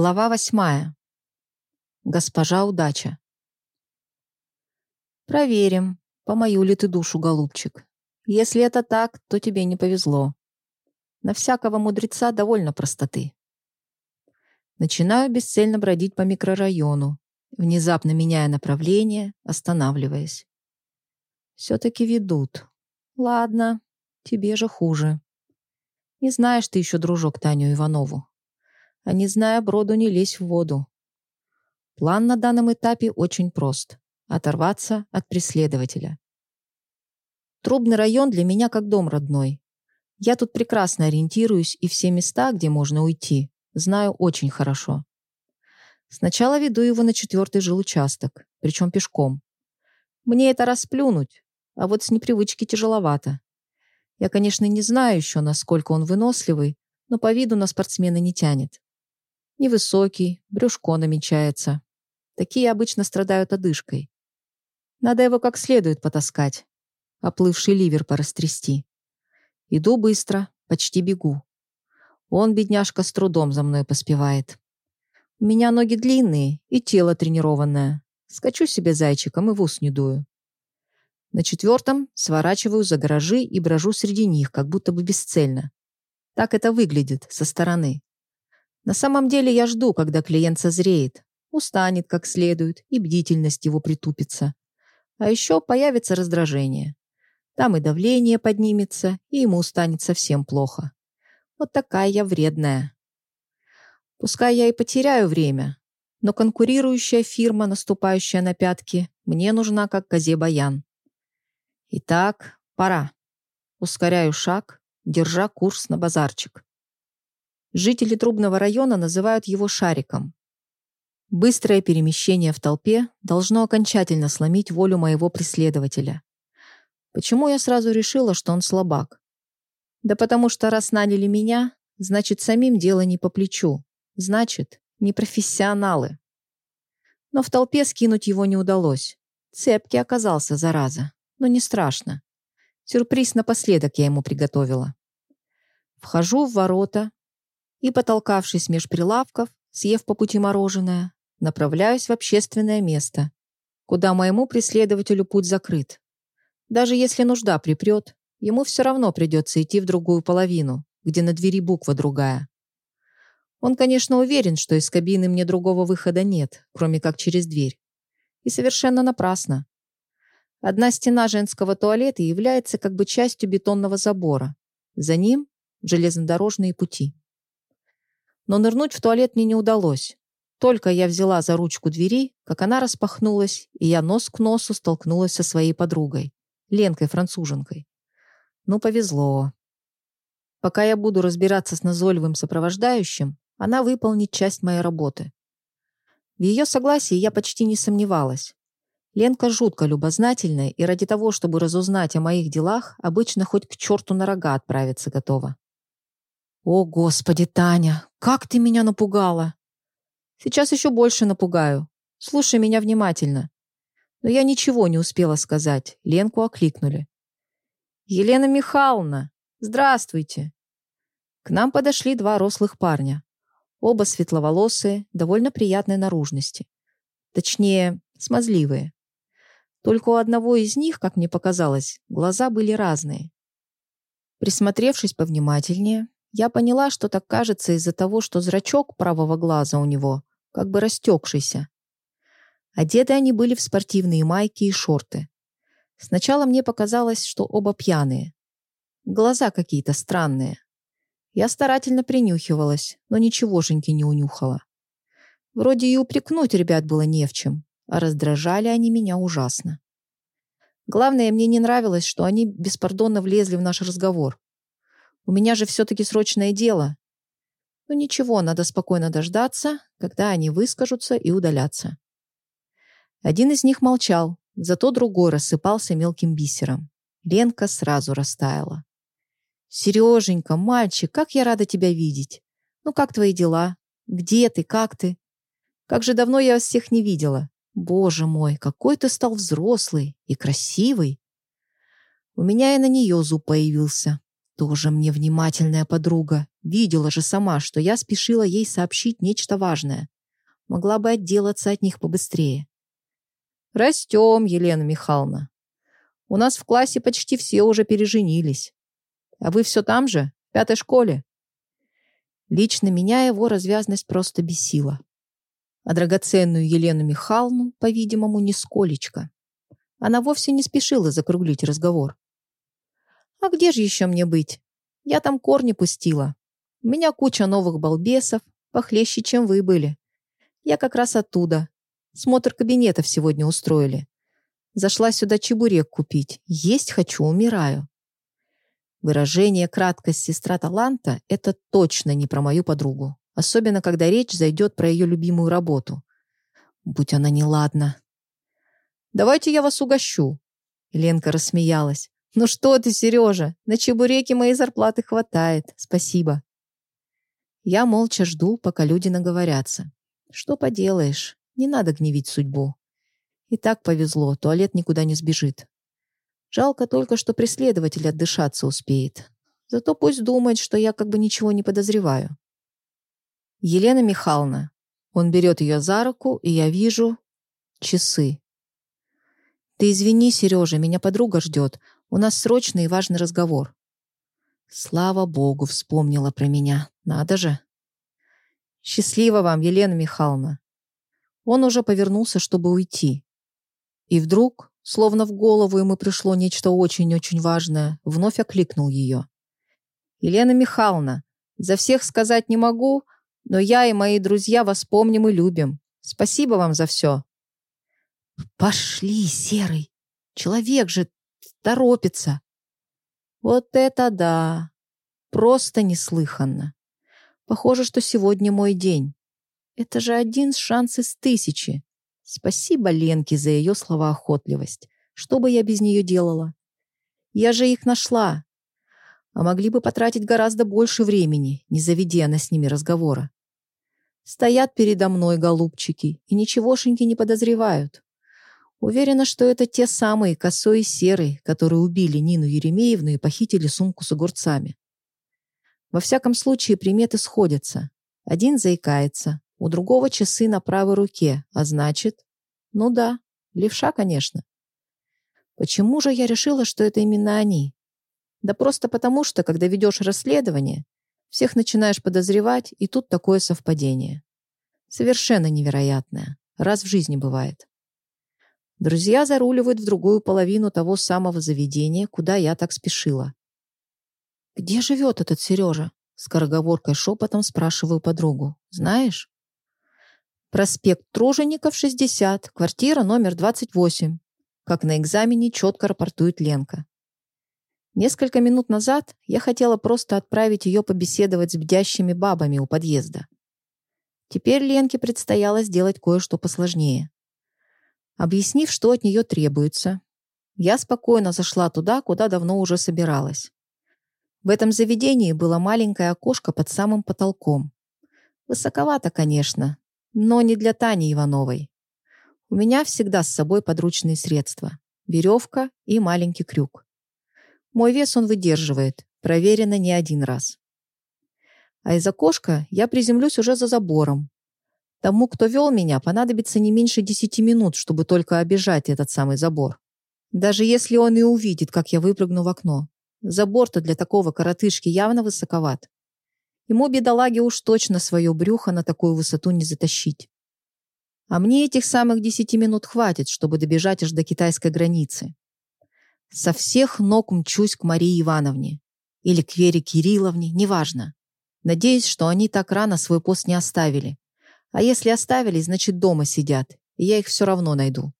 Глава восьмая. Госпожа удача. Проверим, помою ли ты душу, голубчик. Если это так, то тебе не повезло. На всякого мудреца довольно простоты. Начинаю бесцельно бродить по микрорайону, внезапно меняя направление, останавливаясь. Все-таки ведут. Ладно, тебе же хуже. Не знаешь ты еще, дружок, Таню Иванову а не зная броду не лезь в воду. План на данном этапе очень прост — оторваться от преследователя. Трубный район для меня как дом родной. Я тут прекрасно ориентируюсь и все места, где можно уйти, знаю очень хорошо. Сначала веду его на четвертый жилучасток, причем пешком. Мне это расплюнуть, а вот с непривычки тяжеловато. Я, конечно, не знаю еще, насколько он выносливый, но по виду на спортсмена не тянет. Невысокий, брюшко намечается. Такие обычно страдают одышкой. Надо его как следует потаскать. Оплывший ливер порастрясти. Иду быстро, почти бегу. Он, бедняжка, с трудом за мной поспевает. У меня ноги длинные и тело тренированное. Скачу себе зайчиком и в ус не дую. На четвертом сворачиваю за гаражи и брожу среди них, как будто бы бесцельно. Так это выглядит со стороны. На самом деле я жду, когда клиент созреет, устанет как следует, и бдительность его притупится. А еще появится раздражение. Там и давление поднимется, и ему станет совсем плохо. Вот такая я вредная. Пускай я и потеряю время, но конкурирующая фирма, наступающая на пятки, мне нужна как козе баян. Итак, пора. Ускоряю шаг, держа курс на базарчик. Жители Трубного района называют его «шариком». Быстрое перемещение в толпе должно окончательно сломить волю моего преследователя. Почему я сразу решила, что он слабак? Да потому что раз наняли меня, значит, самим дело не по плечу. Значит, не профессионалы. Но в толпе скинуть его не удалось. Цепкий оказался, зараза. Но не страшно. Сюрприз напоследок я ему приготовила. Вхожу в ворота, и, потолкавшись меж прилавков, съев по пути мороженое, направляюсь в общественное место, куда моему преследователю путь закрыт. Даже если нужда припрет, ему все равно придется идти в другую половину, где на двери буква другая. Он, конечно, уверен, что из кабины мне другого выхода нет, кроме как через дверь. И совершенно напрасно. Одна стена женского туалета является как бы частью бетонного забора. За ним – железнодорожные пути. Но нырнуть в туалет мне не удалось. Только я взяла за ручку двери, как она распахнулась, и я нос к носу столкнулась со своей подругой, Ленкой-француженкой. Ну, повезло. Пока я буду разбираться с назойливым сопровождающим, она выполнит часть моей работы. В ее согласии я почти не сомневалась. Ленка жутко любознательная и ради того, чтобы разузнать о моих делах, обычно хоть к черту на рога отправиться готова. «О, Господи, Таня, как ты меня напугала!» «Сейчас еще больше напугаю. Слушай меня внимательно». Но я ничего не успела сказать. Ленку окликнули. «Елена Михайловна, здравствуйте!» К нам подошли два рослых парня. Оба светловолосые, довольно приятной наружности. Точнее, смазливые. Только у одного из них, как мне показалось, глаза были разные. Присмотревшись повнимательнее, я поняла, что так кажется из-за того, что зрачок правого глаза у него как бы растекшийся. Одеты они были в спортивные майки и шорты. Сначала мне показалось, что оба пьяные. Глаза какие-то странные. Я старательно принюхивалась, но ничегошеньки не унюхала. Вроде и упрекнуть ребят было не в чем, а раздражали они меня ужасно. Главное, мне не нравилось, что они беспардонно влезли в наш разговор. У меня же все-таки срочное дело. Ну ничего, надо спокойно дождаться, когда они выскажутся и удалятся. Один из них молчал, зато другой рассыпался мелким бисером. Ленка сразу растаяла. «Сереженька, мальчик, как я рада тебя видеть! Ну как твои дела? Где ты? Как ты? Как же давно я вас всех не видела! Боже мой, какой ты стал взрослый и красивый!» У меня и на нее зуб появился. Тоже мне внимательная подруга, Видела же сама, что я спешила ей сообщить нечто важное. Могла бы отделаться от них побыстрее. Растем, Елена Михайловна. У нас в классе почти все уже переженились. А вы все там же, в пятой школе? Лично меня его развязность просто бесила. А драгоценную Елену Михайловну, по-видимому, нисколечко. Она вовсе не спешила закруглить разговор. «А где же еще мне быть? Я там корни пустила. У меня куча новых балбесов, похлеще, чем вы были. Я как раз оттуда. Смотр кабинетов сегодня устроили. Зашла сюда чебурек купить. Есть хочу, умираю. Выражение «краткость сестра таланта» — это точно не про мою подругу. Особенно, когда речь зайдет про ее любимую работу. Будь она неладна. «Давайте я вас угощу». Ленка рассмеялась. «Ну что ты, Сережа, на чебуреки моей зарплаты хватает. Спасибо». Я молча жду, пока люди наговорятся. Что поделаешь, не надо гневить судьбу. И так повезло, туалет никуда не сбежит. Жалко только, что преследователь отдышаться успеет. Зато пусть думает, что я как бы ничего не подозреваю. Елена Михайловна. Он берет ее за руку, и я вижу часы. Ты извини, Сережа, меня подруга ждет. У нас срочный и важный разговор. Слава богу, вспомнила про меня. Надо же. Счастливо вам, Елена Михайловна. Он уже повернулся, чтобы уйти. И вдруг Словно в голову ему пришло нечто очень-очень важное, вновь окликнул ее. «Елена Михайловна, за всех сказать не могу, но я и мои друзья вас помним и любим. Спасибо вам за все». «Пошли, Серый! Человек же торопится!» «Вот это да! Просто неслыханно! Похоже, что сегодня мой день. Это же один шанс из тысячи. Спасибо Ленке за ее словоохотливость. Что бы я без нее делала? Я же их нашла. А могли бы потратить гораздо больше времени, не заведя она с ними разговора. Стоят передо мной голубчики и ничегошеньки не подозревают. Уверена, что это те самые косой и серые, которые убили Нину Еремеевну и похитили сумку с огурцами. Во всяком случае, приметы сходятся. Один заикается, у другого часы на правой руке, а значит... Ну да, левша, конечно. Почему же я решила, что это именно они? Да просто потому, что, когда ведешь расследование, всех начинаешь подозревать, и тут такое совпадение. Совершенно невероятное. Раз в жизни бывает. Друзья заруливают в другую половину того самого заведения, куда я так спешила. «Где живет этот Сережа?» Скороговоркой шепотом спрашиваю подругу. «Знаешь?» Проспект Тружеников, 60, квартира номер 28. Как на экзамене четко рапортует Ленка. Несколько минут назад я хотела просто отправить ее побеседовать с бдящими бабами у подъезда. Теперь Ленке предстояло сделать кое-что посложнее. Объяснив, что от нее требуется, я спокойно зашла туда, куда давно уже собиралась. В этом заведении было маленькое окошко под самым потолком. Высоковато, конечно, но не для Тани Ивановой. У меня всегда с собой подручные средства. Веревка и маленький крюк. Мой вес он выдерживает, проверено не один раз. А из окошка я приземлюсь уже за забором. Тому, кто вел меня, понадобится не меньше десяти минут, чтобы только обижать этот самый забор. Даже если он и увидит, как я выпрыгну в окно. Забор-то для такого коротышки явно высоковат. Ему, бедолаге, уж точно свое брюхо на такую высоту не затащить. А мне этих самых десяти минут хватит, чтобы добежать аж до китайской границы. Со всех ног мчусь к Марии Ивановне. Или к Вере Кирилловне, неважно. Надеюсь, что они так рано свой пост не оставили. А если оставили, значит, дома сидят, я их все равно найду.